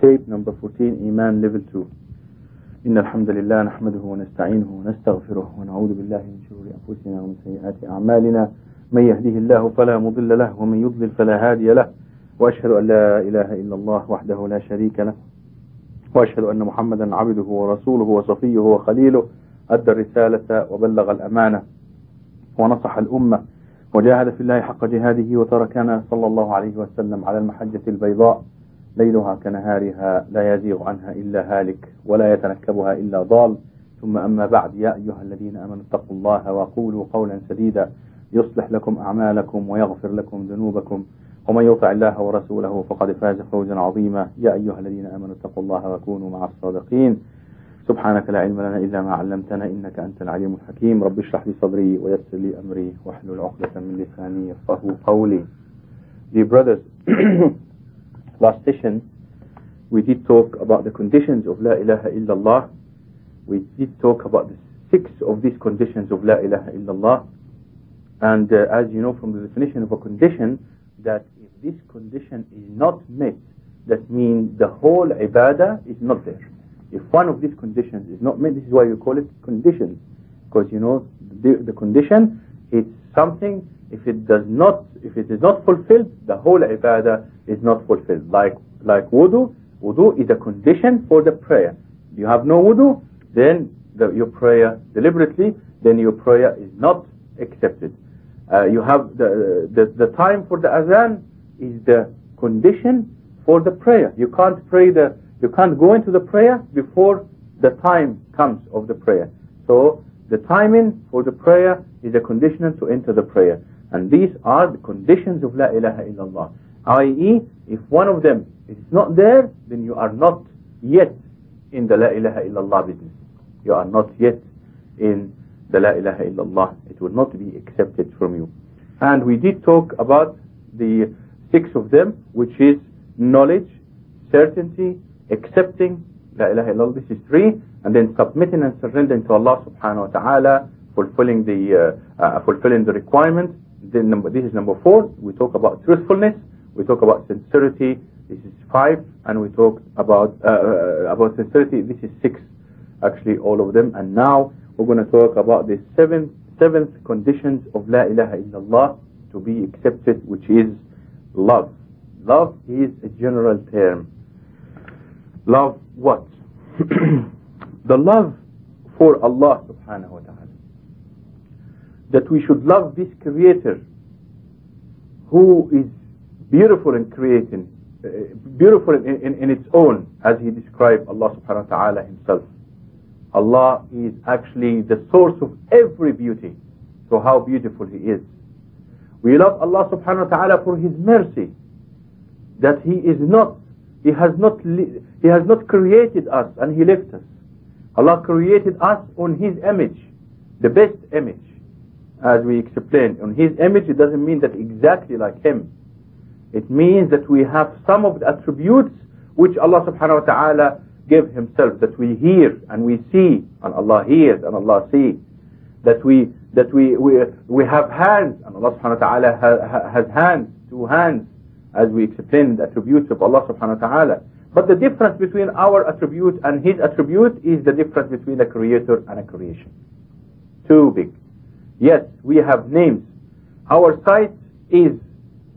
tape number 14 إيمان level 2 إن الحمد لله نحمده ونستعينه ونستغفره ونعوذ بالله من شرور أنفسنا ومن سيئات أعمالنا. من يهده الله فلا مضل له ومن يضلل فلا هادي له. وأشهد أن لا إله إلا الله وحده لا شريك له. وأشهد أن محمدا عبده ورسوله وصفيه وخليله. أدى الرسالة وبلغ الأمانة ونصح الأمة. وجاهد في الله حق جهاده وتركنا صلى الله عليه وسلم على المحجة البيضاء. ليلها كنهارها لا يزيغ عنها إلا هالك ولا يتنكبها إلا ضال. ثم أما بعد يا أيها الذين أمنوا اتقوا الله وقولوا قولا سديدا. يصلح لكم أعمالكم ويغفر لكم ذنوبكم. ومن يطع الله ورسوله فقد فاز فوزا عظيما. يا أيها الذين آمنوا اتقوا الله وكونوا مع الصادقين. سبحانك لا علم لنا إلا ما علمتنا إنك أنت العليم الحكيم. رب اشرح لي صدري ويسر لي أمري واحلل عقدة من لساني يفقهوا قولي. Dear brothers, last session we did talk about the conditions of La ilaha illallah. We did talk about the six of these conditions of La ilaha illallah. And uh, as you know from the definition of a condition, that if this condition is not met, that means the whole ibadah is not there. If one of these conditions is not met, this is why we call it conditions. Because you know, the, the condition is something, if it does not, if it is not fulfilled, the whole ibadah is not fulfilled. Like, like wudu, wudu is a condition for the prayer. You have no wudu, then the, your prayer deliberately, then your prayer is not accepted. Uh, you have the, the, the time for the azan is the condition for the prayer. You can't pray the, you can't go into the prayer before the time comes of the prayer. So the timing for the prayer is a condition to enter the prayer. And these are the conditions of La ilaha illallah. I.e., if one of them is not there, then you are not yet in the La ilaha illallah business. You are not yet in the La ilaha illallah. It will not be accepted from you. And we did talk about the six of them, which is knowledge, certainty, accepting La ilaha illallah. This is three. And then submitting and surrendering to Allah subhanahu wa ta'ala, fulfilling the, uh, uh, fulfilling the requirement. Then number, this is number four. We talk about truthfulness. We talk about sincerity. This is five. And we talk about, uh, about sincerity. This is six. Actually, all of them. And now we're going to talk about the seventh, seventh conditions of La ilaha illallah to be accepted, which is love. Love is a general term. Love what? the love for Allah subhanahu wa ta'ala. That we should love this creator who is beautiful in creating, uh, beautiful in, in, in, its own, as he described Allah subhanahu wa ta'ala himself. Allah is actually the source of every beauty. So how beautiful he is. We love Allah subhanahu wa ta'ala for his mercy. That he is not, he has not, he has not created us and he left us. Allah created us on his image, the best image. As we explained, on his image it doesn't mean that exactly like him. It means that we have some of the attributes which Allah subhanahu wa ta'ala gave himself, that we hear and we see, and Allah hears and Allah sees. That we that we, we, we have hands, and Allah subhanahu wa ta'ala has, has hands, two hands, as we explained the attributes of Allah subhanahu wa ta'ala. But the difference between our attribute and His attribute is the difference between a creator and a creation. Too big. Yes, we have names. Our sight is,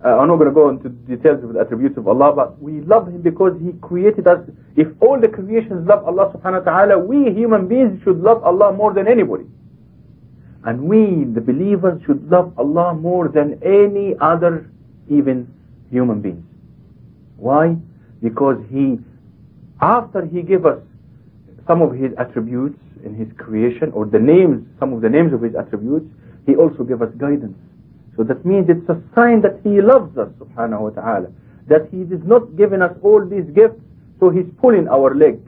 uh, I'm not going to go into details of the attributes of Allah, but we love Him because He created us. If all the creations love Allah subhanahu wa ta'ala, we human beings should love Allah more than anybody. And we, the believers, should love Allah more than any other, even human beings. Why? Because He, after He gave us some of His attributes in His creation, or the names, some of the names of His attributes, He also gave us guidance. So that means it's a sign that He loves us, subhanahu wa ta'ala. That He is not giving us all these gifts, so He's pulling our leg.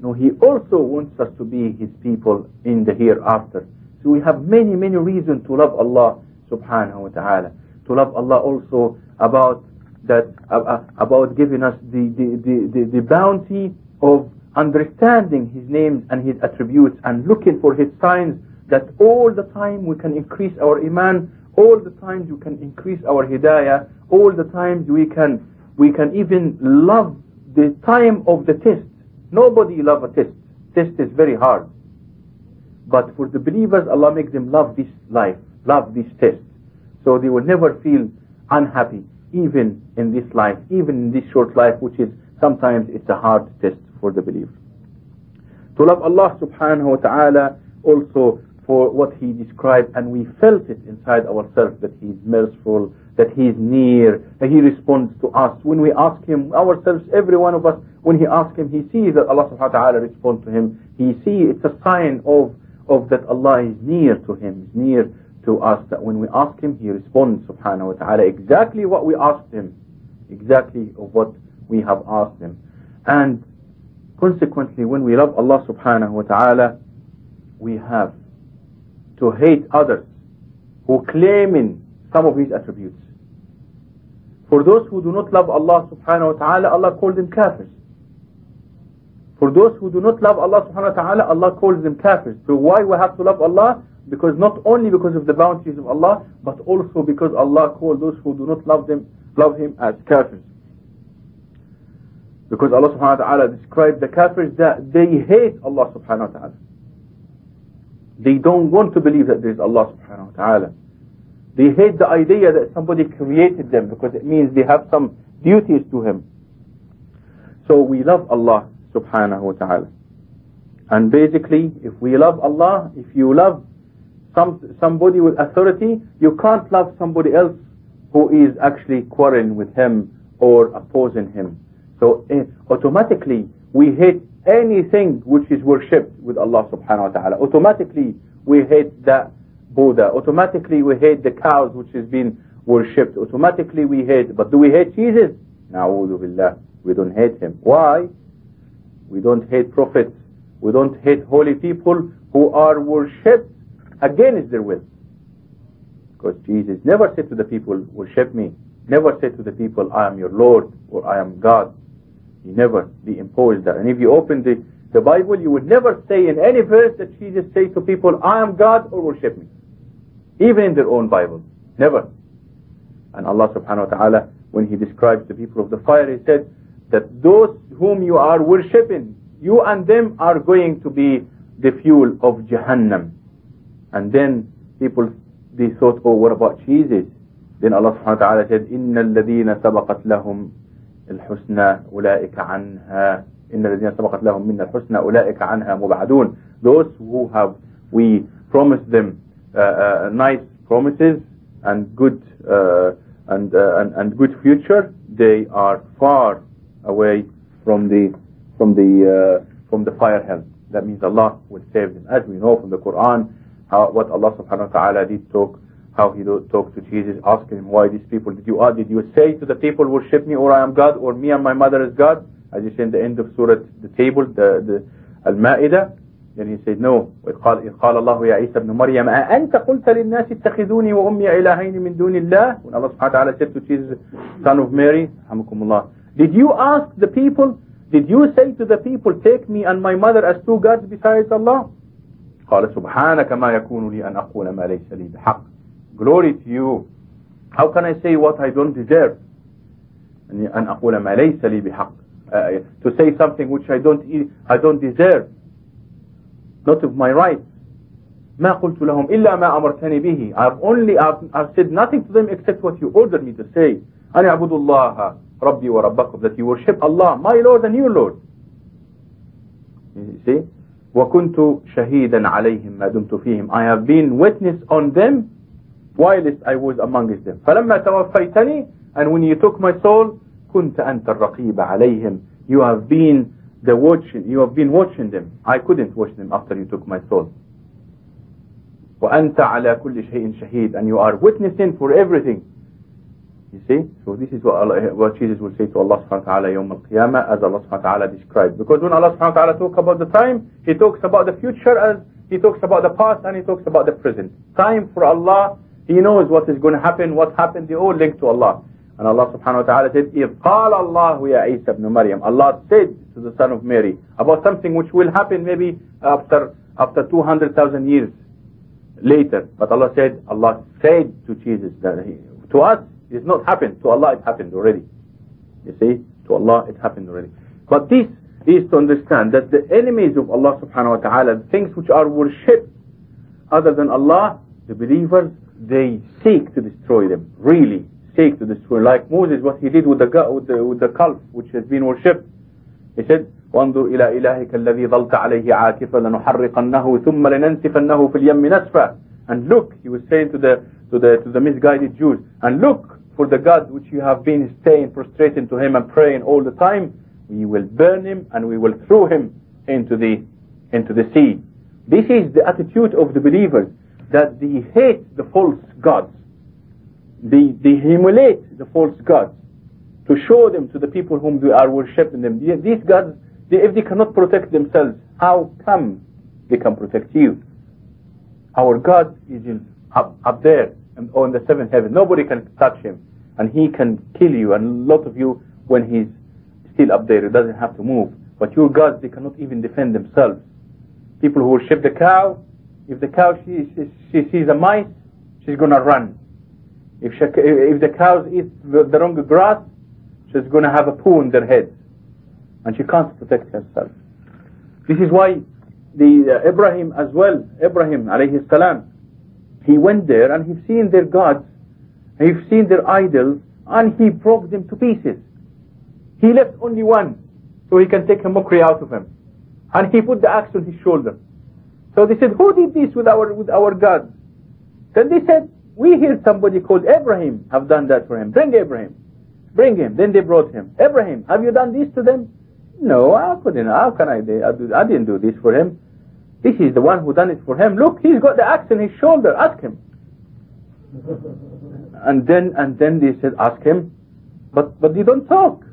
No, He also wants us to be His people in the hereafter. So we have many, many reasons to love Allah subhanahu wa ta'ala. To love Allah also about that, uh, about giving us the, the, the, the, the bounty of understanding His names and His attributes and looking for His signs that all the time we can increase our iman, all the times we can increase our hidayah, all the times we can, we can even love the time of the test. Nobody love a test. Test is very hard. But for the believers, Allah makes them love this life, love this test. So they will never feel unhappy, even in this life, even in this short life, which is sometimes it's a hard test for the believer. To love Allah subhanahu wa ta'ala also for what He described, and we felt it inside ourselves that He is merciful, that He is near, that He responds to us. When we ask Him, ourselves, every one of us, when He asks Him, He sees that Allah subhanahu wa ta'ala responds to Him. He sees, it's a sign of, of that Allah is near to Him, is near to us, that when we ask Him, He responds subhanahu wa ta'ala exactly what we asked Him, exactly of what we have asked Him. And consequently, when we love Allah subhanahu wa ta'ala, we have to hate others who claim in some of His attributes. For those who do not love Allah subhanahu wa ta'ala, Allah calls them kafirs. For those who do not love Allah subhanahu wa ta'ala, Allah calls them kafirs. So why we have to love Allah? Because not only because of the bounties of Allah, but also because Allah called those who do not love them, love Him as kafirs. Because Allah subhanahu wa ta'ala described the kafirs that they hate Allah subhanahu wa ta'ala. They don't want to believe that there is Allah subhanahu wa ta'ala. They hate the idea that somebody created them because it means they have some duties to Him. So we love Allah subhanahu wa ta'ala. And basically, if we love Allah, if you love some, somebody with authority, you can't love somebody else who is actually quarreling with him or opposing him. So eh, automatically, we hate anything which is worshipped with Allah subhanahu wa ta'ala. Automatically, we hate the Buddha. Automatically, we hate the cows which is being worshipped. Automatically, we hate, but do we hate Jesus? Na'udhu billah. We don't hate him. Why? We don't hate prophets. We don't hate holy people who are worshipped against their will. Because Jesus never said to the people, worship me. Never said to the people, I am your Lord or I am God. He never be imposed that. And if you open the, the Bible, you would never say in any verse that Jesus say to people, I am God or worship me. Even in their own Bible. Never. And Allah subhanahu wa ta'ala, when He describes the people of the fire, He said that those whom you are worshipping, you and them are going to be the fuel of Jahannam. And then people, they thought, oh, what about Jesus? Then Allah subhanahu wa ta'ala said, إِنَّ الَّذِينَ سَبَقَتْ لَهُمْ الحسنى أولئك عنها إن الذين سبقت لهم من الحسنى أولئك عنها مبعدون those who have we promised them uh, uh, nice promises and good uh, and, uh, and and good future they are far away from the from the uh, from the fire hell that means Allah will save them as we know from the Quran how what Allah subhanahu wa ta'ala did talk how he talked to Jesus, asking him, why these people did you uh, did you say to the people worship me or I am God or me and my mother is God? As you see in the end of Surah, the table, the, the Al-Ma'idah. Then he said, no. قال, قال الله يا عيسى ابن مريم أأنت قلت للناس اتخذوني وأمي إلهين من دون الله When Allah subhanahu wa ta'ala said to Jesus, son of Mary, Did you ask the people, did you say to the people, take me and my mother as two gods besides Allah? قال سبحانك ما يكون لي أن أقول ما ليس لي بحق glory to you how can I say what I don't deserve أن أقول ما ليس لي بحق uh, to say something which I don't I don't deserve not of my rights ما قلت لهم إلا ما أمرتني به I've only I've, I've said nothing to them except what you ordered me to say أن اعبدوا الله ربي وربكم that you worship Allah my Lord and your Lord you see وكنت شهيدا عليهم ما دمت فيهم I have been witness on them whilst I was amongst them فلما توفيتني and when you took my soul كنت أنت الرقيب عليهم you have been the watching you have been watching them I couldn't watch them after you took my soul وأنت على كل شيء شهيد and you are witnessing for everything you see so this is what, Allah, what Jesus will say to Allah subhanahu wa ta'ala يوم القيامة as Allah subhanahu wa ta'ala described because when Allah subhanahu wa ta'ala talks about the time he talks about the future as he talks about the past and he talks about the present time for Allah he knows what is going to happen, what happened, they all linked to Allah. And Allah subhanahu wa ta'ala said, إِذْ قَالَ اللَّهُ يَا عِيسَى ibn Maryam Allah said to the son of Mary about something which will happen maybe after after 200,000 years later. But Allah said, Allah said to Jesus that he, to us it's not happened, to Allah it happened already. You see, to Allah it happened already. But this is to understand that the enemies of Allah subhanahu wa ta'ala, the things which are worshipped other than Allah, the believers, they seek to destroy them. Really seek to destroy. Like Moses, what he did with the, with the, with the calf, which has been worshipped. He said, وانظر إلى إلهك الذي ظلت عليه عاكفا لنحرقنه ثم لننسفنه في اليم نسفا and look he was saying to the to the to the misguided Jews and look for the God which you have been staying prostrating to him and praying all the time we will burn him and we will throw him into the into the sea this is the attitude of the believers that they hate the false gods. They, they humiliate the false gods to show them to the people whom they are worshipping them. These gods they, if they cannot protect themselves how come they can protect you? Our God is in, up, up there and on the seventh heaven. Nobody can touch him and he can kill you and a lot of you when he's still up there he doesn't have to move. But your gods they cannot even defend themselves. People who worship the cow if the cow she, she, she sees a mice she's gonna run. If she, if the cows eat the, the wrong grass she's gonna have a poo in their head. And she can't protect herself. This is why the uh, Ibrahim as well Ibrahim alayhi salam he went there and he's seen their gods he's seen their idols and he broke them to pieces. He left only one so he can take a mockery out of him and he put the axe on his shoulder so they said who did this with our with our gods? Then they said we hear somebody called Abraham have done that for him. Bring Abraham. Bring him. Then they brought him. Abraham have you done this to them? No I couldn't how can I do I didn't do this for him. This is the one who done it for him. Look he's got the axe in his shoulder. Ask him. And then and then they said ask him. But but they don't talk.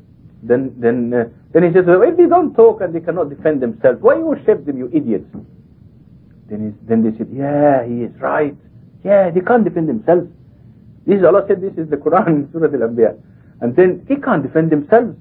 Then then uh, then he says well, if they don't talk and they cannot defend themselves why you worship them you idiots then he, then they said yeah he is right. Yeah they can't defend themselves. This is Allah said this is the Quran Surah Al-Anbiya. And then they can't defend themselves.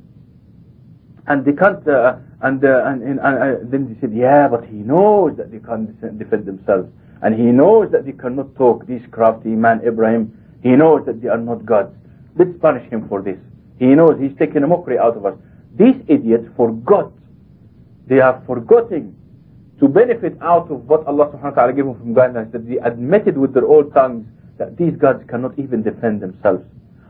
And they can't uh, and, uh, and, and, and then they said yeah but he knows that they can't defend themselves. And he knows that they cannot talk this crafty man Ibrahim. He knows that they are not gods. Let's punish him for this. He knows he's taking a mockery out of us. These idiots forgot. They are forgetting to benefit out of what Allah subhanahu wa ta'ala gave them from guidance that they admitted with their own tongues that these gods cannot even defend themselves.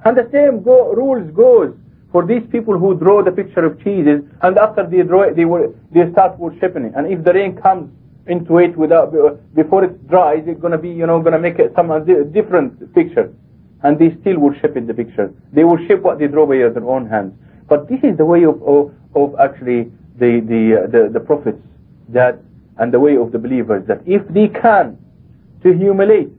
And the same go, rules goes for these people who draw the picture of Jesus and after they draw it they, will, they start worshipping it. And if the rain comes into it without before it dries it's going to be you know going to make it some different picture. And they still worship in the picture. They worship what they draw by their own hands. But this is the way of of, of actually the the, uh, the the prophets that and the way of the believers that if they can to humiliate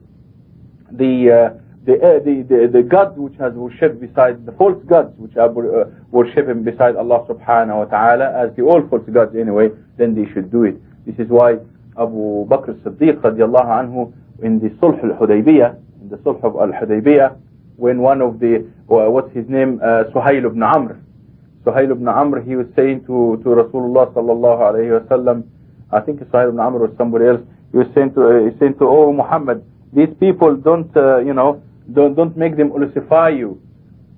the uh, the, uh, the, the, the gods which has worshipped beside the false gods which are uh, worshipping beside Allah subhanahu wa ta'ala as the all false gods anyway then they should do it. This is why Abu Bakr as-Siddiq radiallahu anhu in the Sulh al-Hudaybiyah in the Sulh of al-Hudaybiyah when one of the uh, what's his name uh, Suhail ibn Amr Suhail ibn Amr he was saying to, to Rasulullah sallallahu alayhi wa sallam I think Suhail ibn Amr or somebody else he was saying to, uh, he saying to oh Muhammad these people don't uh, you know don't don't make them ossify you.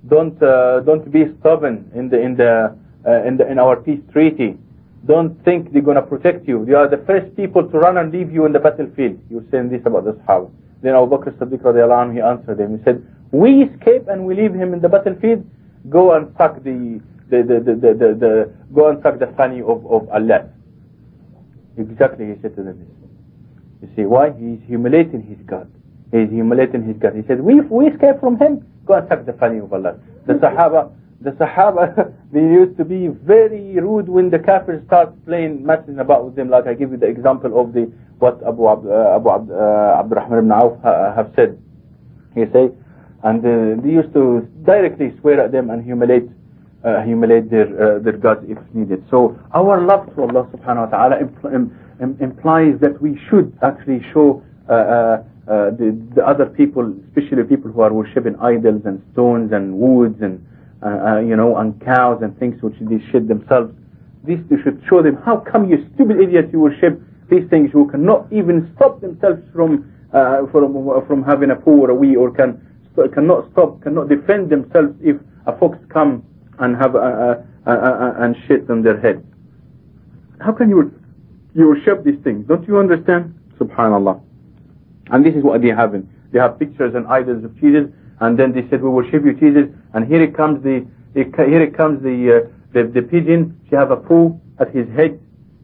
Don't uh, don't be stubborn in the in the uh, in the in our peace treaty. Don't think they're to protect you. They are the first people to run and leave you in the battlefield. He was saying this about the Sahaba. Then Abu Bakr Siddiq radiallahu anhu, he answered him. He said we escape and we leave him in the battlefield. Go and suck the the the the, the, the, the go and suck the funny of, of al-Lat exactly he said to them you see why he's humiliating his God He's humiliating his God. He said, we, we escape from him, go and suck the funny of al-Lat. The Sahaba, the Sahaba, they used to be very rude when the Kafirs start playing, messing about with them. Like I give you the example of the what Abu, uh, Abu Abd, uh, Abdurrahman ibn Auf uh, have said. He say, and uh, they used to directly swear at them and humiliate uh, humiliate their uh, their gods if needed. So our love to Allah subhanahu wa ta'ala impl Im implies that we should actually show uh, uh, uh, the, the other people, especially people who are worshipping idols and stones and woods and uh, you know and cows and things which they shit themselves. This they should show them how come you stupid idiots you worship these things who cannot even stop themselves from from from having a poo or a wee or can cannot stop cannot defend themselves if a fox come and have a, uh, uh, and shit on their head. How can you you worship these things? Don't you understand? Subhanallah. And this is what they have. In. They have pictures and idols of Jesus, and then they said, "We worship you, Jesus." And here it comes the here it comes the uh, the, the pigeon. She have a poo at his head,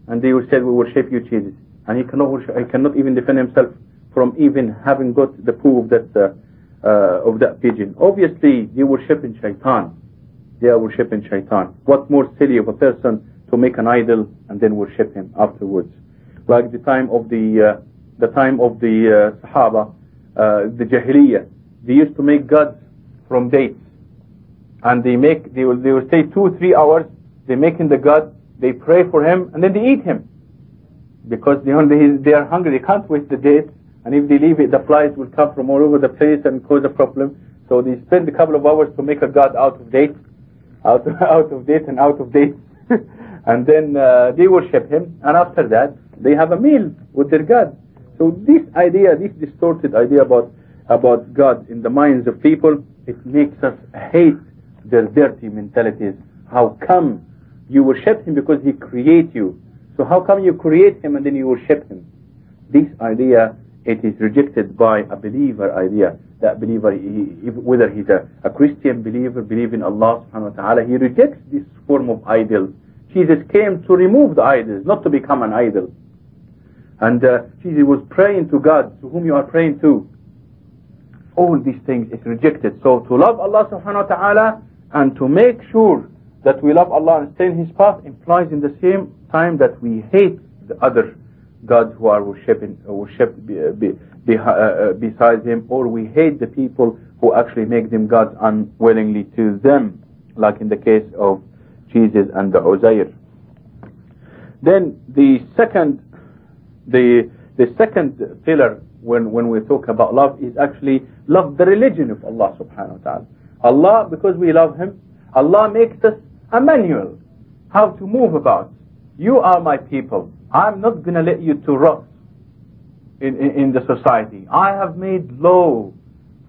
and they said, "We worship you, Jesus." And he cannot worship, he cannot even defend himself from even having got the poo of that uh, uh, of that pigeon. Obviously, they worshiping shaitan. They are worshiping shaitan. What more silly of a person to make an idol and then worship him afterwards? Like the time of the uh, the time of the uh, Sahaba, uh, the Jahiliyyah, they used to make gods from dates, and they make they will they will stay two three hours. They making the god, they pray for him, and then they eat him because they they, they are hungry. They can't waste the dates, and if they leave it, the flies will come from all over the place and cause a problem. So they spend a couple of hours to make a god out of dates, out out of date and out of date, and then uh, they worship him. And after that, they have a meal with their god. So this idea, this distorted idea about about God in the minds of people, it makes us hate their dirty mentalities. How come you worship Him because He create you? So how come you create Him and then you worship Him? This idea, it is rejected by a believer idea. That believer, he, whether he's a, a Christian believer, believing Allah subhanahu wa ta'ala, he rejects this form of idol. Jesus came to remove the idols, not to become an idol. And uh, Jesus was praying to God, to whom you are praying to. All these things is rejected. So to love Allah subhanahu wa ta'ala and to make sure that we love Allah and stay in His path implies in the same time that we hate the other gods who are worshipping, uh, worshipped uh, uh, besides Him, or we hate the people who actually make them gods unwillingly to them, like in the case of Jesus and the Uzair. Then the second the the second pillar when when we talk about love is actually love the religion of Allah subhanahu wa ta'ala. Allah because we love him, Allah makes us a manual how to move about. You are my people. I'm not gonna let you to rot in, in, in the society. I have made law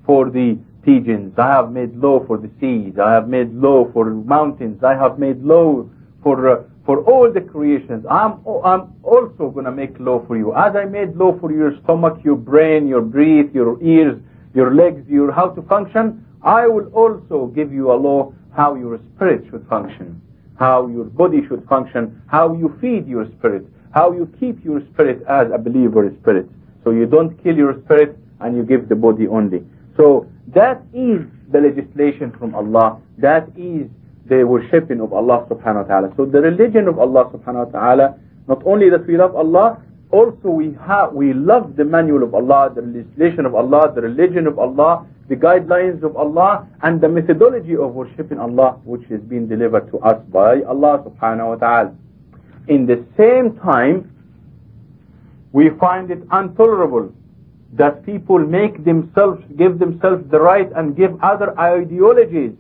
for the pigeons. I have made law for the seas. I have made law for mountains. I have made law for uh, for all the creations. I'm, I'm also going to make law for you. As I made law for your stomach, your brain, your breath, your ears, your legs, your how to function, I will also give you a law how your spirit should function, how your body should function, how you feed your spirit, how you keep your spirit as a believer spirit. So you don't kill your spirit and you give the body only. So that is the legislation from Allah. That is the worshipping of Allah subhanahu wa ta'ala. So the religion of Allah subhanahu wa ta'ala, not only that we love Allah, also we have we love the manual of Allah, the legislation of Allah, the religion of Allah, the guidelines of Allah, and the methodology of worshipping Allah, which is being delivered to us by Allah subhanahu wa ta'ala. In the same time, we find it intolerable that people make themselves, give themselves the right and give other ideologies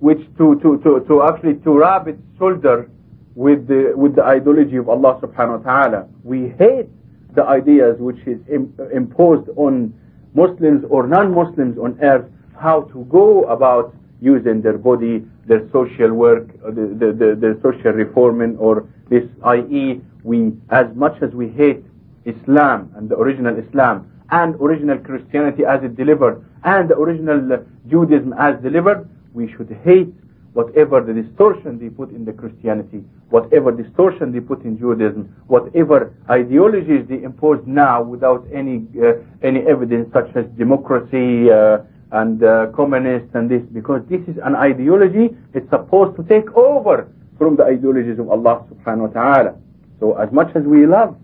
which to, to, to, to actually to rub its shoulder with the, with the ideology of Allah subhanahu wa ta'ala. We hate the ideas which is imposed on Muslims or non-Muslims on earth how to go about using their body, their social work, uh, the, the, the, their social reforming or this, i.e. we, as much as we hate Islam and the original Islam and original Christianity as it delivered and the original Judaism as delivered, we should hate whatever the distortion they put in the Christianity, whatever distortion they put in Judaism, whatever ideologies they impose now without any uh, any evidence such as democracy uh, and uh, communist and this, because this is an ideology, it's supposed to take over from the ideologies of Allah subhanahu wa ta'ala. So as much as we love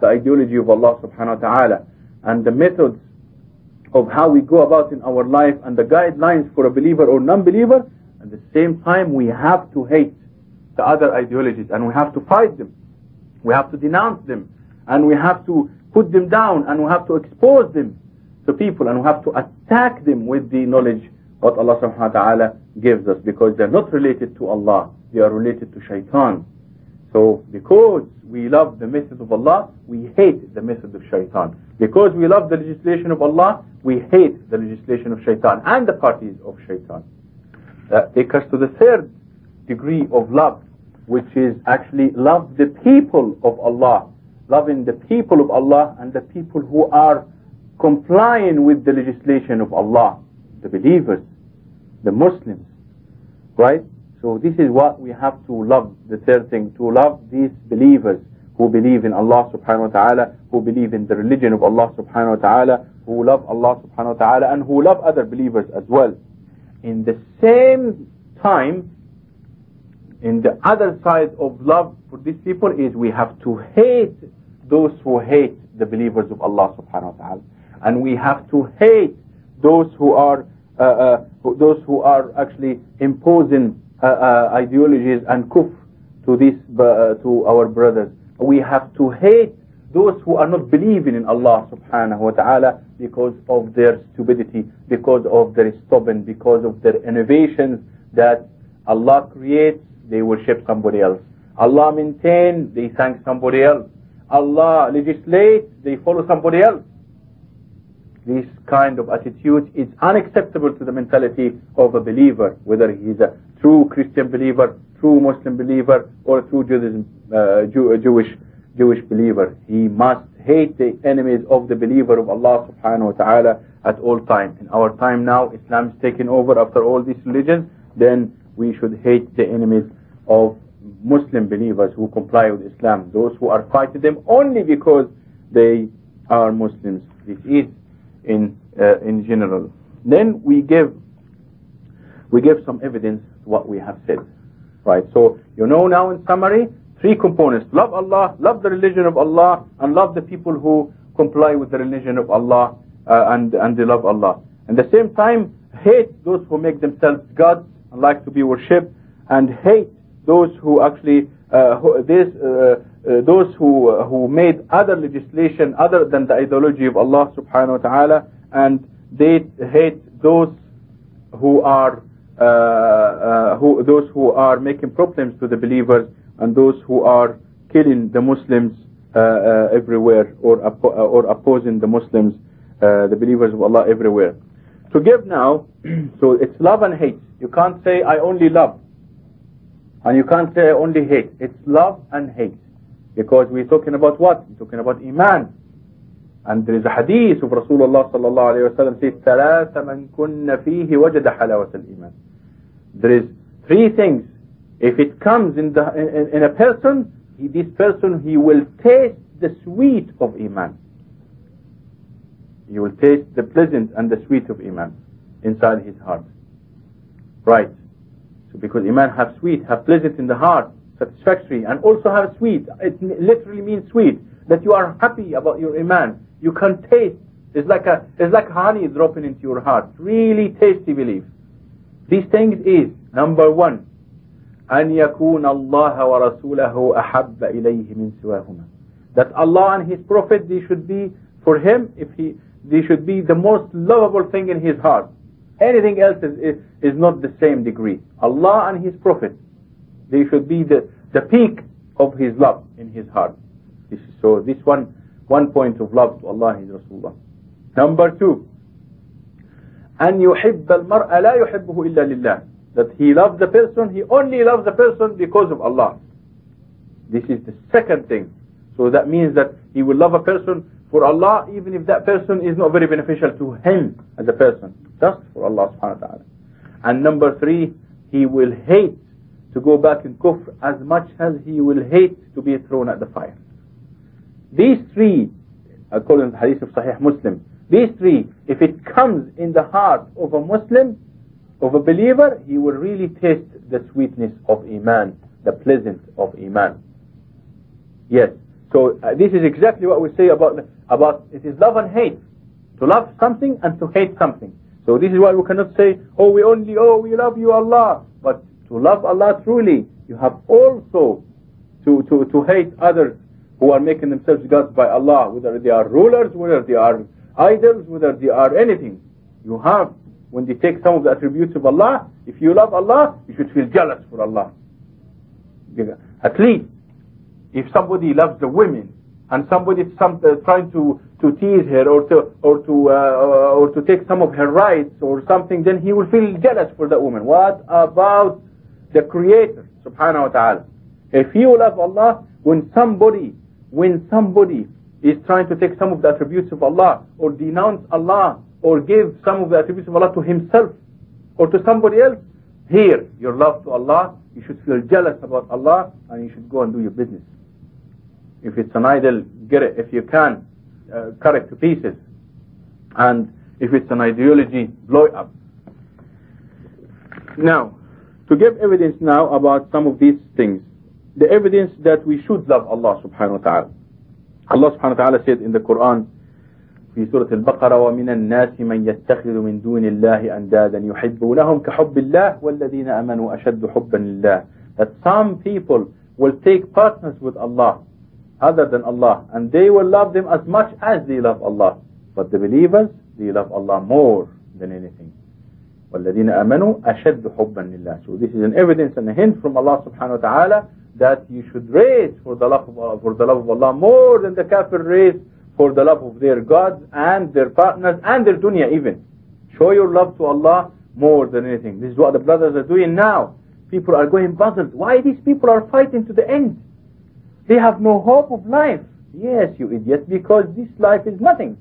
the ideology of Allah subhanahu wa ta'ala and the methods of how we go about in our life and the guidelines for a believer or non-believer, at the same time we have to hate the other ideologies and we have to fight them. We have to denounce them and we have to put them down and we have to expose them to people and we have to attack them with the knowledge what Allah subhanahu wa ta'ala gives us because they're not related to Allah, they are related to shaitan. So because we love the method of Allah, we hate the method of shaitan. Because we love the legislation of Allah, we hate the legislation of shaitan and the parties of shaitan. Uh, that takes us to the third degree of love, which is actually love the people of Allah, loving the people of Allah and the people who are complying with the legislation of Allah, the believers, the Muslims, right? So this is what we have to love, the third thing, to love these believers who believe in Allah subhanahu wa ta'ala, who believe in the religion of Allah subhanahu wa ta'ala, who love Allah subhanahu wa ta'ala, and who love other believers as well. In the same time, in the other side of love for these people is we have to hate those who hate the believers of Allah subhanahu wa ta'ala. And we have to hate those who are uh, uh, those who are actually imposing uh, uh ideologies and kufr to this uh, to our brothers. We have to hate those who are not believing in Allah subhanahu wa ta'ala because of their stupidity, because of their stubborn, because of their innovations that Allah creates, they worship somebody else. Allah maintains, they thank somebody else. Allah legislates, they follow somebody else. This kind of attitude is unacceptable to the mentality of a believer, whether he is a true Christian believer, true Muslim believer, or a true Judaism, uh, Jew, Jewish Jewish believer. He must hate the enemies of the believer of Allah subhanahu wa ta'ala at all time. In our time now, Islam is taking over after all these religions, then we should hate the enemies of Muslim believers who comply with Islam, those who are fighting them only because they are Muslims. This is in uh, in general. Then we give we give some evidence to what we have said. Right. So you know now in summary three components: love Allah, love the religion of Allah, and love the people who comply with the religion of Allah uh, and and they love Allah. At the same time, hate those who make themselves gods and like to be worshipped, and hate those who actually uh, who, this, uh, uh, those who uh, who made other legislation other than the ideology of Allah subhanahu wa ta'ala and they hate those who are uh, uh, who those who are making problems to the believers and those who are killing the Muslims everywhere or oppo or opposing the Muslims the believers of Allah everywhere to give now so it's love and hate you can't say I only love and you can't say only hate. It's love and hate. Because we're talking about what? We're talking about Iman. And there is a hadith of Rasulullah sallallahu alayhi wa sallam says, ثَلَاثَ مَنْ كُنَّ فِيهِ وَجَدَ حَلَوَةَ الْإِيمَانِ There is three things. if it comes in, the, in, in a person, he, this person, he will taste the sweet of Iman. He will taste the pleasant and the sweet of Iman inside his heart. Right. So because Iman have sweet, have pleasant in the heart, satisfactory, and also have sweet. It literally means sweet. That you are happy about your Iman. You can taste. It's like a, it's like honey dropping into your heart. Really tasty belief. These things is, number one, أن يكون الله ورسوله أحب إليه من سواهما. That Allah and His Prophet, they should be, for him, if he, they should be the most lovable thing in his heart. Anything else is, is, is not the same degree. Allah and His Prophet, they should be the, the peak of His love in His heart. This is, so this one, one point of love to Allah His Rasulullah. Number two, أن يحب المرء لا يحبه إلا لله. That he loves the person, he only loves the person because of Allah. This is the second thing. So that means that he will love a person for Allah even if that person is not very beneficial to him as a person just for Allah subhanahu wa ta'ala and number three he will hate to go back in kufr as much as he will hate to be thrown at the fire these three according to the hadith of Sahih Muslim these three if it comes in the heart of a Muslim of a believer he will really taste the sweetness of Iman the pleasant of Iman yes so uh, this is exactly what we say about about it is love and hate. To love something and to hate something. So this is why we cannot say, oh we only, oh we love you Allah. But to love Allah truly, you have also to, to, to hate others who are making themselves gods by Allah, whether they are rulers, whether they are idols, whether they are anything. You have, when they take some of the attributes of Allah, if you love Allah, you should feel jealous for Allah. At least if somebody loves the women and somebody is some, uh, trying to, to tease her or to or to uh, or to take some of her rights or something, then he will feel jealous for that woman. What about the Creator, subhanahu wa ta'ala. If you love Allah, when somebody, when somebody is trying to take some of the attributes of Allah, or denounce Allah, or give some of the attributes of Allah to himself, or to somebody else, here, your love to Allah, you should feel jealous about Allah, and you should go and do your business. If it's an idol, get it. If you can, uh, cut it to pieces. And if it's an ideology, blow it up. Now, to give evidence now about some of these things, the evidence that we should love Allah subhanahu wa ta'ala. Allah subhanahu wa ta'ala said in the Quran, في سورة البقرة ومن الناس من يتخذ من دون الله أندادا يحبونهم كحب الله والذين أمنوا أشد حبا لله that some people will take partners with Allah other than Allah and they will love them as much as they love Allah but the believers they love Allah more than anything والذين آمنوا أشد حبا لله so this is an evidence and a hint from Allah subhanahu wa ta'ala that you should raise for the love of Allah, for the love of Allah more than the kafir raise for the love of their gods and their partners and their dunya even. Show your love to Allah more than anything. This is what the brothers are doing now. People are going puzzled why these people are fighting to the end? They have no hope of life. Yes you idiot because this life is nothing.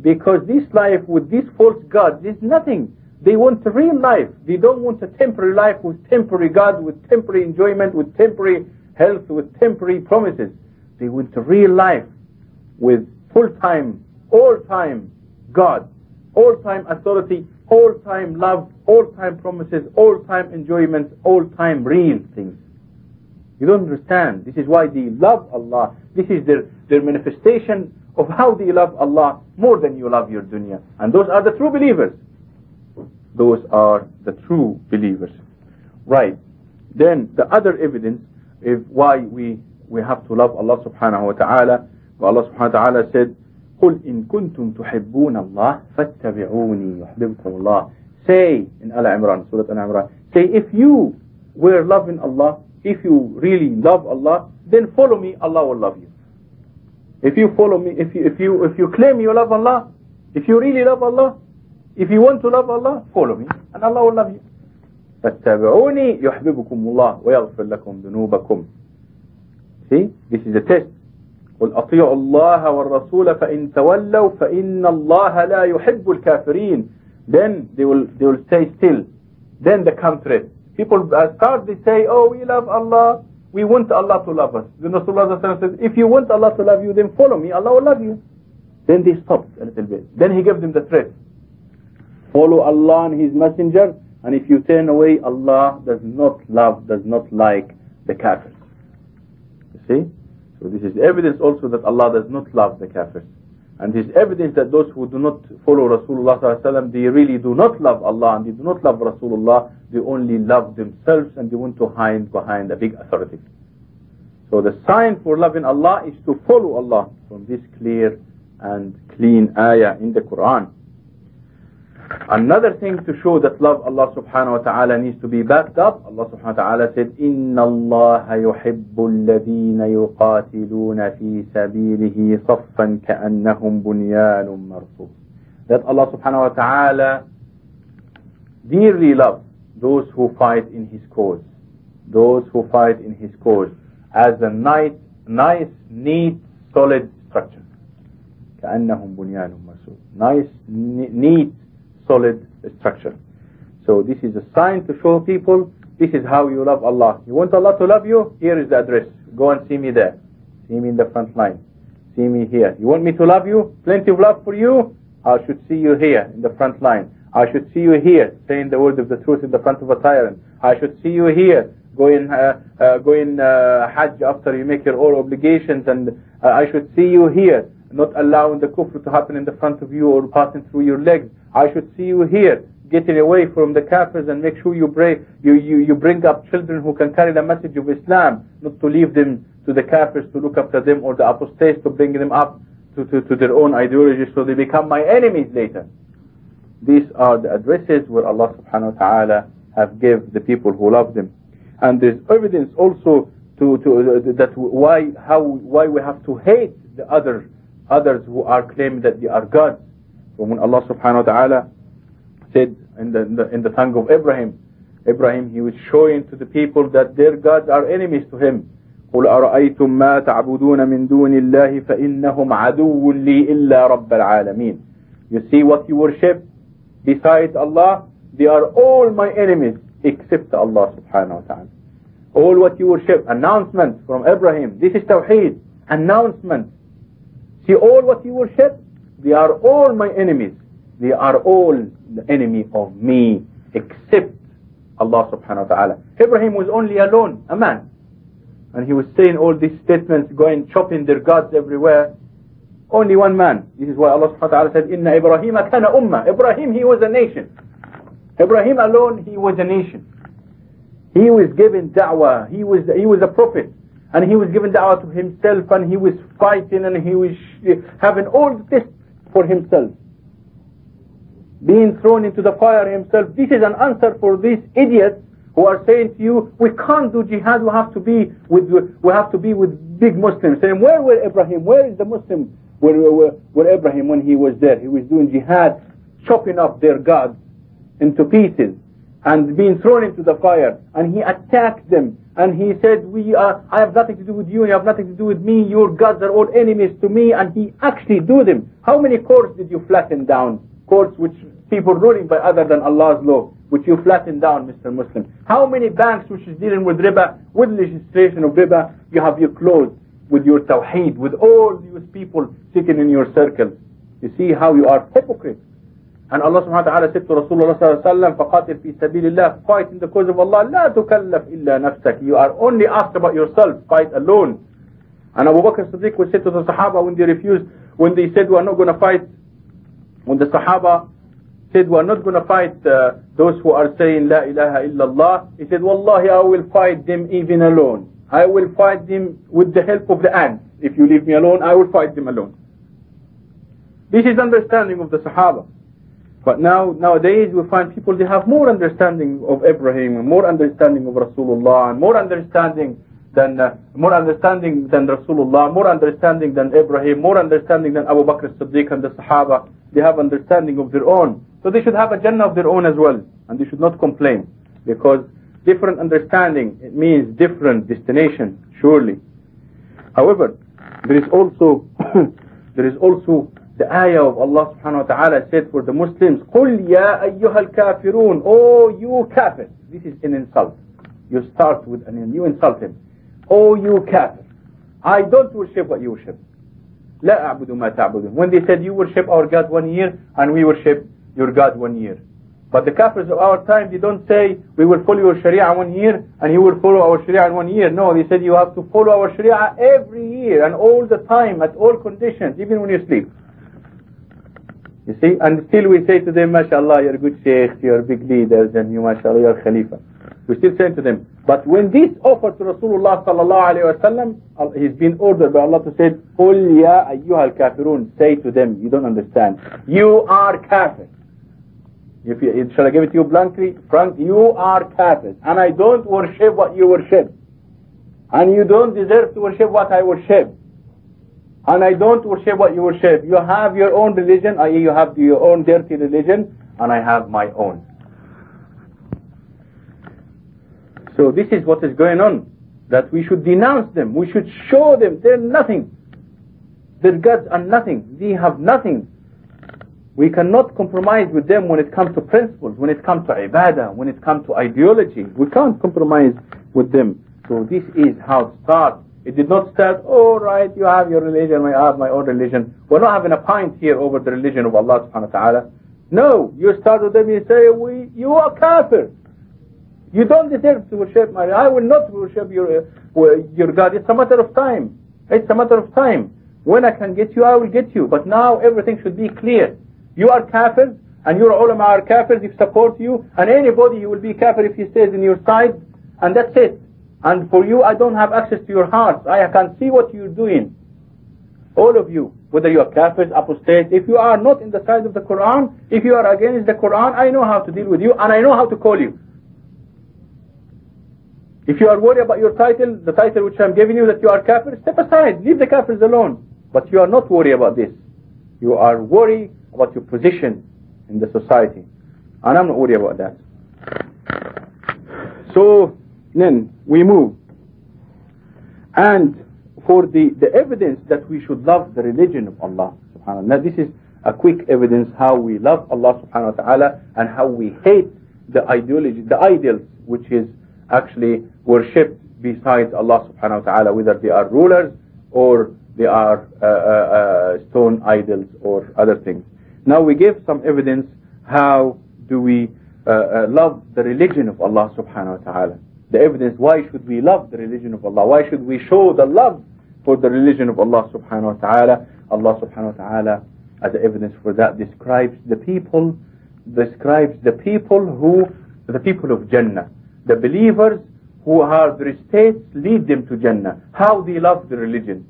Because this life with these false gods is nothing. They want a real life. They don't want a temporary life with temporary God, with temporary enjoyment, with temporary health, with temporary promises. They want a real life with full-time, all-time God, all-time authority, all-time love, all-time promises, all-time enjoyment, all-time real things. You don't understand. This is why they love Allah. This is their, their manifestation of how they love Allah more than you love your dunya. And those are the true believers those are the true believers. Right. Then the other evidence is why we, we have to love Allah subhanahu wa ta'ala. Subhanahu wa ta'ala said, قل إن كنتم تحبون الله فاتبعوني يحببكم الله. Say in Al Imran, Surah Al Imran, say if you were loving Allah, if you really love Allah, then follow me, Allah will love you. If you follow me, if you, if you, if you claim you love Allah, if you really love Allah, if you want to love Allah, follow me, and Allah will love you. فاتبعوني يحببكم الله ويغفر لكم ذنوبكم. See, this is a test. قل أطيعوا الله والرسول فإن تولوا فإن الله لا يحب الكافرين. Then they will they will stay still. Then the counter. People start they say, oh we love Allah, we want Allah to love us. Then Rasulullah says, if you want Allah to love you, then follow me, Allah will love you. Then they stopped a little bit. Then he gave them the threat. Follow Allah and His Messenger, and if you turn away, Allah does not love, does not like the kafirs. You see? So this is evidence also that Allah does not love the kafirs. And this evidence that those who do not follow Rasulullah they really do not love Allah and they do not love Rasulullah, they only love themselves and they want to hide behind a big authority. So the sign for loving Allah is to follow Allah from this clear and clean ayah in the Quran. Another thing to show that love Allah subhanahu wa ta'ala needs to be backed up, Allah subhanahu wa ta'ala said, إِنَّ اللَّهَ يُحِبُّ الَّذِينَ يُقَاتِلُونَ فِي سَبِيلِهِ صَفًّا كَأَنَّهُمْ بُنْيَانٌ مَرْصُوصٌ That Allah subhanahu wa ta'ala dearly loves those who fight in His cause. Those who fight in His cause as a nice, nice, neat, solid structure. كأنهم بنيان مرصوص. Nice, neat, solid structure. So this is a sign to show people this is how you love Allah. You want Allah to love you? Here is the address. Go and see me there. See me in the front line. See me here. You want me to love you? Plenty of love for you? I should see you here in the front line. I should see you here saying the word of the truth in the front of a tyrant. I should see you here going uh, uh, going uh, Hajj after you make your all obligations and uh, I should see you here not allowing the kufr to happen in the front of you or passing through your legs. I should see you here, getting away from the kafirs and make sure you, bring, you, you, you bring up children who can carry the message of Islam, not to leave them to the kafirs to look after them or the apostates to bring them up to, to, to their own ideology so they become my enemies later. These are the addresses where Allah subhanahu wa ta'ala have give the people who love them. And there's evidence also to, to uh, that why how why we have to hate the other others who are claiming that they are gods So when Allah subhanahu wa ta'ala said in the, in the, in the tongue of Abraham, Ibrahim, he was showing to the people that their gods are enemies to him. قل أرأيتم ما تعبدون من دون الله فإنهم عدو لي إلا رب العالمين You see what you worship besides Allah, they are all my enemies except Allah subhanahu wa ta'ala. All what you worship, announcement from Abraham, this is Tawheed, announcement. See all what you worship, they are all my enemies. They are all the enemy of me except Allah subhanahu wa ta'ala. Ibrahim was only alone, a man. And he was saying all these statements, going chopping their gods everywhere. Only one man. This is why Allah subhanahu wa ta'ala said, Inna Ibrahim kana ummah. Ibrahim, he was a nation. Ibrahim alone, he was a nation. He was given da'wah. He was, he was a prophet. And he was given da'wah to himself and he was fighting and he was having all this for himself. Being thrown into the fire himself. This is an answer for these idiots who are saying to you, we can't do jihad, we have to be with, we have to be with big Muslims. Saying, where were Ibrahim? Where is the Muslim? Where, where, where Ibrahim when he was there? He was doing jihad, chopping up their gods into pieces and being thrown into the fire. And he attacked them. And he said, we are, I have nothing to do with you, you have nothing to do with me, your gods are all enemies to me. And he actually do them. How many courts did you flatten down? Courts which people ruling by other than Allah's law, which you flatten down, Mr. Muslim. How many banks which is dealing with riba, with legislation of riba, you have you closed with your tawheed, with all these people sitting in your circle. You see how you are hypocrites. And Allah subhanahu wa ta'ala said to Rasulullah sallallahu alayhi wa sallam, فَقَاتِلْ فِي سَبِيلِ اللَّهِ Fight in the cause of Allah, لَا تُكَلَّفْ إِلَّا نَفْسَكِ You are only asked about yourself, fight alone. And Abu Bakr Siddiq would say to the Sahaba when they refused, when they said we are not going to fight, when the Sahaba said we are not going to fight uh, those who are saying La ilaha illallah, he said, Wallahi I will fight them even alone. I will fight them with the help of the ants. If you leave me alone, I will fight them alone. This is understanding of the Sahaba. But now, nowadays, we find people, they have more understanding of Ibrahim, more understanding of Rasulullah, and more understanding than, uh, more understanding than Rasulullah, more understanding than Ibrahim, more understanding than Abu Bakr as-Siddiq and the Sahaba. They have understanding of their own. So they should have a Jannah of their own as well. And they should not complain. Because different understanding, it means different destination, surely. However, there is also, there is also the ayah of Allah subhanahu wa ta'ala said for the Muslims, قُلْ يَا أَيُّهَا الْكَافِرُونَ Oh, you kafir. This is an insult. You start with an you insult him. Oh, you kafir. I don't worship what you worship. لا أعبد ما تعبدون. When they said you worship our God one year and we worship your God one year. But the kafirs of our time, they don't say we will follow your Sharia one year and you will follow our Sharia in one year. No, they said you have to follow our Sharia every year and all the time, at all conditions, even when you sleep. You see, and still we say to them, MashaAllah, you're good sheikhs, you're big leaders, and you, MashaAllah, you're Khalifa. We still say to them. But when this offer to Rasulullah sallallahu alayhi wa sallam, he's been ordered by Allah to say, قُلْ يَا أَيُّهَا الْكَافِرُونَ Say to them, you don't understand. You are kafir. If you, shall I give it to you blankly? Frank, you are kafir. And I don't worship what you worship. And you don't deserve to worship what I worship. And I don't worship what you worship. You have your own religion, i.e. you have your own dirty religion, and I have my own. So this is what is going on. That we should denounce them. We should show them they're nothing. Their gods are nothing. They have nothing. We cannot compromise with them when it comes to principles, when it comes to ibadah, when it comes to ideology. We can't compromise with them. So this is how it starts it did not start, oh right, you have your religion, I have my own religion. We're not having a pint here over the religion of Allah subhanahu wa ta'ala. No, you start with them, you say, we, you are kafir. You don't deserve to worship my, I will not worship your, uh, your God. It's a matter of time. It's a matter of time. When I can get you, I will get you. But now everything should be clear. You are kafir, and your ulama are kafirs if support you, and anybody you will be kafir if he stays in your side, and that's it. And for you, I don't have access to your hearts. I can see what you're doing. All of you, whether you are kafirs, apostates, if you are not in the side of the Quran, if you are against the Quran, I know how to deal with you and I know how to call you. If you are worried about your title, the title which I'm giving you that you are kafir, step aside, leave the kafirs alone. But you are not worried about this. You are worried about your position in the society. And I'm not worried about that. So then we move. And for the, the evidence that we should love the religion of Allah subhanahu Now this is a quick evidence how we love Allah subhanahu wa ta'ala and how we hate the ideology, the idols which is actually worshipped besides Allah subhanahu wa ta'ala, whether they are rulers or they are uh, uh, uh, stone idols or other things. Now we give some evidence how do we uh, uh, love the religion of Allah subhanahu wa ta'ala The evidence, why should we love the religion of Allah? Why should we show the love for the religion of Allah subhanahu wa ta'ala? Allah subhanahu wa ta'ala, as evidence for that, describes the people, describes the people who, the people of Jannah, the believers who are their states lead them to Jannah. How they love the religion.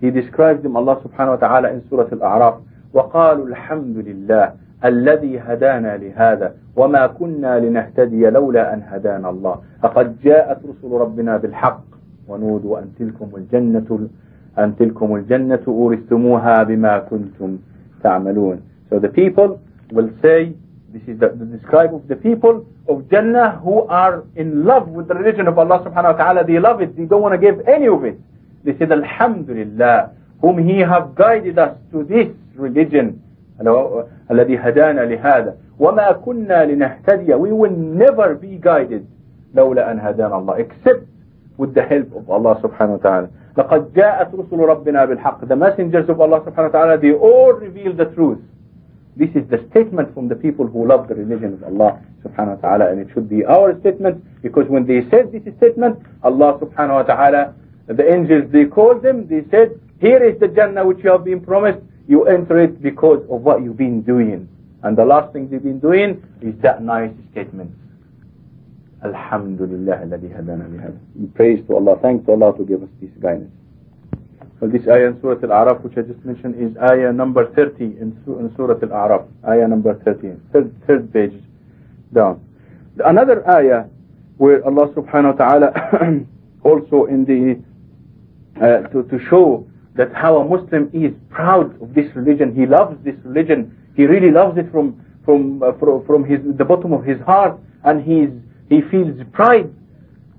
He describes them, Allah subhanahu wa ta'ala, in Surah Al-A'raf, وقالوا الحمد لله الذي هدانا لهذا وما كنا لنهتدي لولا أن هدانا الله فقد جاءت رسل ربنا بالحق ونودوا أن تلكم الجنة أن تلكم الجنة أورثتموها بما كنتم تعملون So the people will say This is the, the describe of the people of Jannah who are in love with the religion of Allah subhanahu wa ta'ala. They love it. They don't want to give any of it. They said, Alhamdulillah, whom He have guided us to this religion. الذي هدانا لهذا وما كنا لنهتدي we will never be guided لولا أن هدانا الله except with the help of Allah subhanahu wa ta'ala لقد جاءت رسل ربنا بالحق the messengers of Allah subhanahu wa ta'ala they all reveal the truth this is the statement from the people who love the religion of Allah subhanahu wa ta'ala and it should be our statement because when they said this statement, Allah subhanahu wa ta'ala, the angels, they called them, they said, here is the Jannah which you have been promised, you enter it because of what you've been doing. And the last thing you've been doing is that nice statement. Alhamdulillah alladhi hadana lihada. Praise to Allah, thanks to Allah to give us this guidance. Well, this ayah in Surah Al-A'raf, which I just mentioned, is ayah number 30 in, in Surah Al-A'raf. Ayah number 30, third, third page down. Another ayah where Allah subhanahu wa ta'ala also in the, uh, to, to show that how a Muslim is proud of this religion, he loves this religion, he really loves it from, from, uh, from, from his, the bottom of his heart, and he's, he feels pride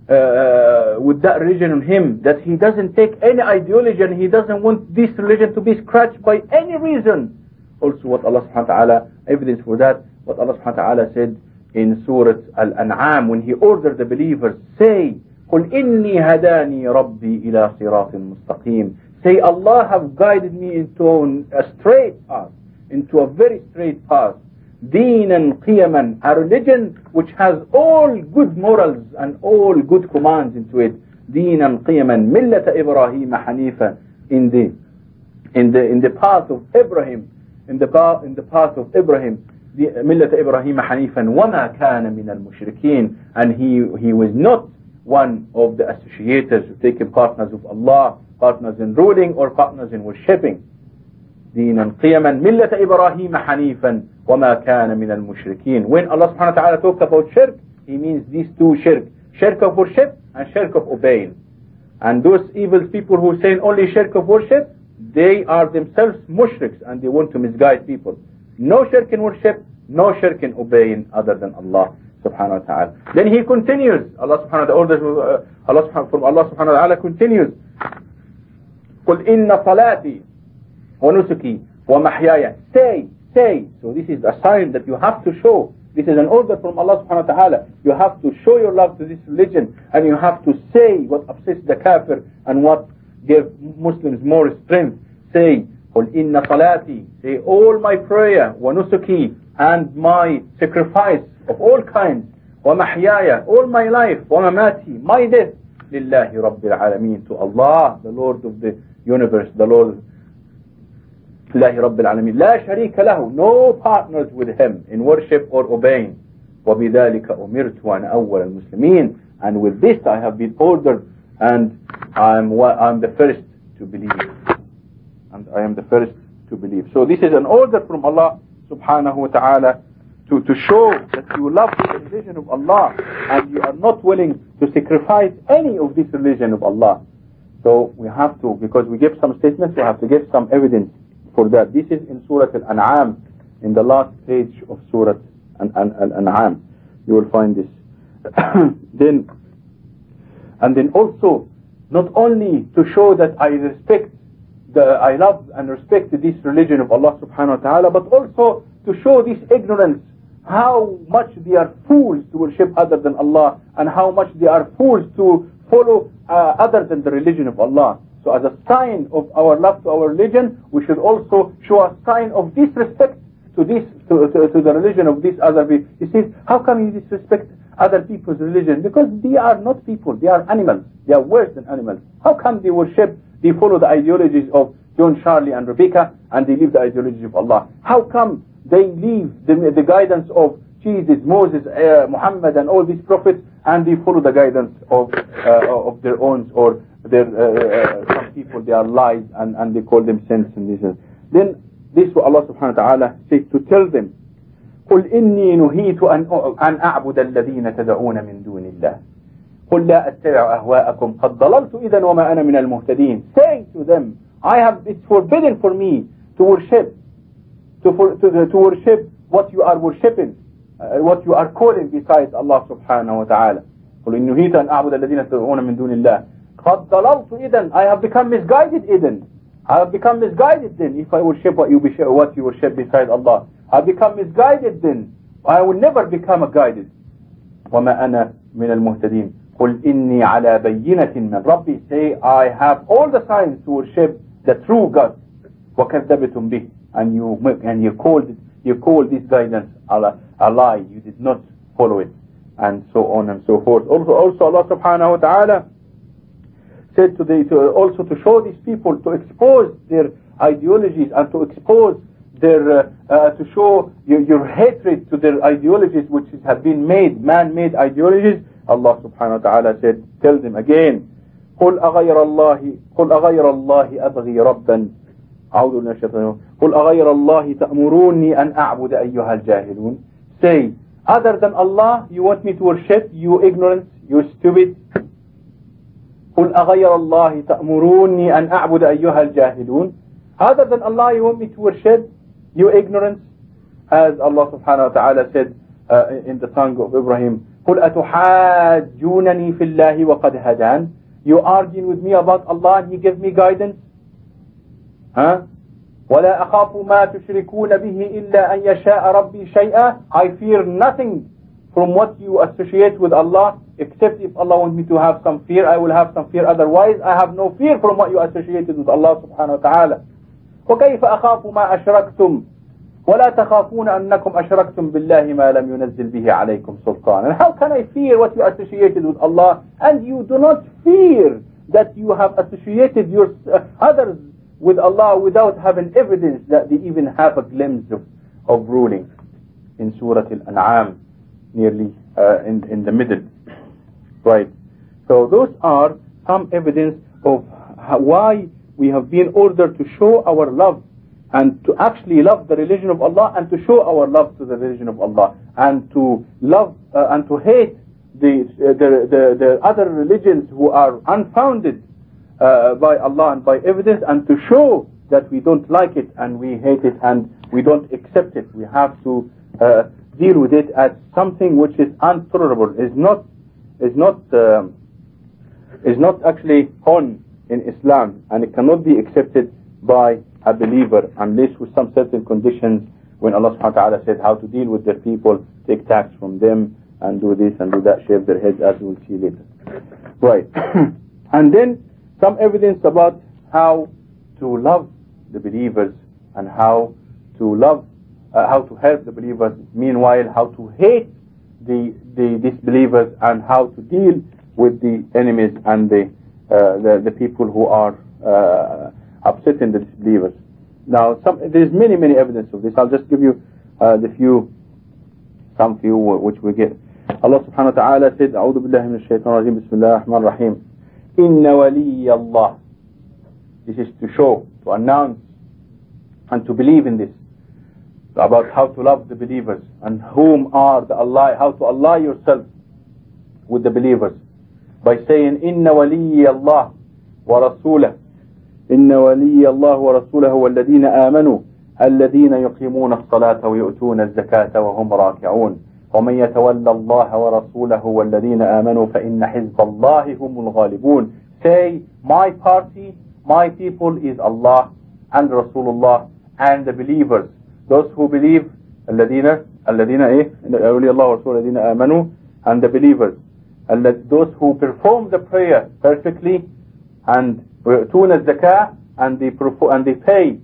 uh, with that religion on him, that he doesn't take any ideology and he doesn't want this religion to be scratched by any reason. Also what Allah subhanahu wa ta'ala, evidence for that, what Allah subhanahu wa ta'ala said in Surah Al-An'am when he ordered the believers, say, قل إني هداني ربي إلى صراط مستقيم. Say, Allah have guided me into a straight path, into a very straight path. دينا قيما a religion which has all good morals and all good commands into it دينا قيما ملة إبراهيم حنيفا in the in the in the path of Ibrahim in the path in the path of Ibrahim ملة إبراهيم حنيفا وما كان من المشركين and he he was not one of the associators who taken partners of Allah partners in ruling or partners in worshipping دينا قيما ملة إبراهيم حنيفا وما كان من المشركين when Allah subhanahu wa ta'ala talks about shirk he means these two shirk shirk of worship and shirk of obeying and those evil people who say only shirk of worship they are themselves mushriks and they want to misguide people no shirk in worship no shirk in obeying other than Allah subhanahu wa ta'ala then he continues Allah subhanahu wa ta'ala uh, Allah subhanahu, from Allah subhanahu wa ta'ala continues قل إن صلاتي ونسكي ومحياي say say so this is a sign that you have to show this is an order from Allah subhanahu wa ta'ala you have to show your love to this religion and you have to say what upsets the kafir and what gives Muslims more strength say قل إن صلاتي say all my prayer ونسكي and my sacrifice of all kinds ومحياي all my life ومماتي my death لله رب العالمين to Allah the Lord of the universe the Lord الله رب العالمين لا شريك له no partners with him in worship or obeying وبذلك أمرت وأنا أول المسلمين and with this I have been ordered and I'm, I'm the first to believe and I am the first to believe so this is an order from Allah subhanahu wa ta'ala to, to show that you love the religion of Allah and you are not willing to sacrifice any of this religion of Allah so we have to because we give some statements we have to give some evidence for that. This is in Surah Al-An'am, in the last page of Surah Al-An'am. You will find this. then, and then also, not only to show that I respect, the, I love and respect this religion of Allah subhanahu wa ta'ala, but also to show this ignorance, how much they are fools to worship other than Allah, and how much they are fools to follow uh, other than the religion of Allah. So as a sign of our love to our religion, we should also show a sign of disrespect to this, to, to, to the religion of this other people. He says, how come you disrespect other people's religion? Because they are not people, they are animals. They are worse than animals. How come they worship, they follow the ideologies of John, Charlie and Rebecca, and they leave the ideology of Allah? How come they leave the, the guidance of Jesus, Moses, uh, Muhammad and all these prophets and they follow the guidance of uh, of their own or their uh, uh, some people they are lies and, and they call them saints and this then this what Allah subhanahu wa ta'ala says to tell them قل إني نهيت أن أن أعبد الذين تدعون من دون الله قل لا أتبع أهواءكم قد ضللت إذا وما أنا من المهتدين say to them I have it's forbidden for me to worship to, for, to, to worship what you are worshipping uh, what you are calling besides Allah subhanahu wa ta'ala قل إن نهيت أن أعبد الذين تدعون من دون الله قد ضللت إذن I have become misguided إذن I have become misguided then if I worship what you, what you worship besides Allah I become misguided then I will never become a guided وما أنا من المهتدين قل إني على بينة من ربي say I have all the signs to worship the true God وكذبتم به and you and you called you called this guidance Allah a lie, you did not follow it, and so on and so forth. Also, also Allah subhanahu wa ta'ala said to, the, to also to show these people, to expose their ideologies and to expose their, uh, uh, to show your, your, hatred to their ideologies which have been made, man-made ideologies, Allah subhanahu wa ta'ala said, tell them again, قل أغير الله قل أغير الله أبغي ربا أعوذ بالله من الشيطان قل أغير الله تأمروني أن أعبد أيها الجاهلون say, other than Allah, you want me to worship, you ignorant, you stupid. قل أغير الله تأمروني أن أعبد أيها الجاهلون Other than Allah, you want me to worship, you ignorant, as Allah subhanahu wa ta'ala said uh, in the tongue of Ibrahim, قل أتحاجونني في الله وقد هدان You arguing with me about Allah and He gave me guidance? Huh? ولا أخاف ما تشركون به إلا أن يشاء ربي شيئا I fear nothing from what you associate with Allah except if Allah wants me to have some fear I will have some fear otherwise I have no fear from what you associated with Allah wa ta'ala وكيف أخاف ما أشركتم ولا تخافون أنكم أشركتم بالله ما لم ينزل به عليكم سلطان and how can I fear what you associated with Allah and you do not fear that you have associated your uh, others with Allah without having evidence that they even have a glimpse of, of ruling in Surah Al-An'am nearly uh, in, in the middle. Right. So those are some evidence of how, why we have been ordered to show our love and to actually love the religion of Allah and to show our love to the religion of Allah and to love uh, and to hate the, uh, the, the, the other religions who are unfounded uh, by Allah and by evidence and to show that we don't like it and we hate it and we don't accept it. We have to uh, deal with it as something which is intolerable, is not is not um, is not actually on in Islam and it cannot be accepted by a believer unless with some certain conditions when Allah subhanahu wa ta'ala said how to deal with their people, take tax from them and do this and do that, shave their heads as we'll see later. Right. and then some evidence about how to love the believers and how to love, uh, how to help the believers. Meanwhile, how to hate the, the disbelievers and how to deal with the enemies and the, uh, the, the, people who are uh, upsetting the disbelievers. Now, some, there's many, many evidence of this. I'll just give you uh, the few, some few which we get. Allah subhanahu wa ta'ala said, أعوذ بالله من الشيطان الرجيم بسم الله الرحمن الرحيم إن ولي Allah. This is to show, to announce, and to believe in this. About how to love the believers and whom are the Allah, how to ally yourself with the believers by saying إن ولي الله ورسوله إن ولي الله ورسوله والذين آمنوا الذين يقيمون الصلاة ويؤتون الزكاة وهم راكعون ومن يتولى الله ورسوله والذين آمنوا فإن حزب الله هم الغالبون say my party my people is Allah and Rasulullah and the believers those who believe الذين الذين ايه أولي الله ورسوله الذين آمنوا and the believers those who perform the prayer perfectly and ويؤتون الزكاة and they and they pay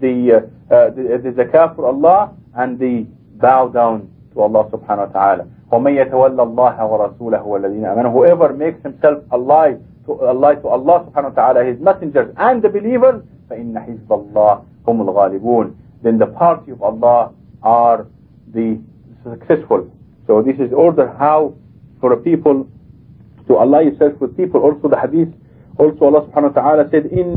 the, uh, uh, the the zakah for Allah and they bow down to Allah subhanahu wa ta'ala ومن يتولى الله ورسوله والذين آمنوا whoever makes himself ally to Allah to Allah subhanahu wa ta'ala his messengers and the believers فإن حزب الله هم الغالبون then the party of Allah are the successful so this is order how for a people to ally yourself with people also the hadith also Allah subhanahu wa ta'ala said in